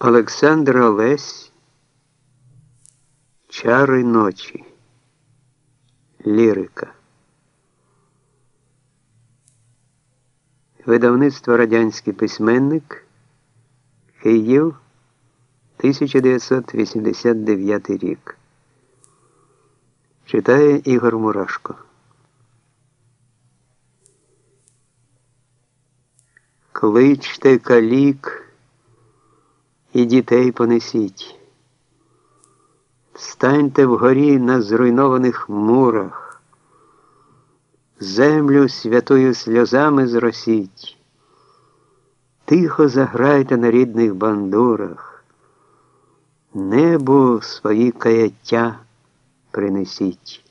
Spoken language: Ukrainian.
Олександр Олесь Чари ночі. Лірика. Видавництво Радянський письменник Київ 1989 рік. Читає Ігор Мурашко. Кличте калік і дітей понесіть. Станьте вгорі на зруйнованих мурах, землю святою сльозами зросіть, тихо заграйте на рідних бандурах, небу свої каяття принесіть.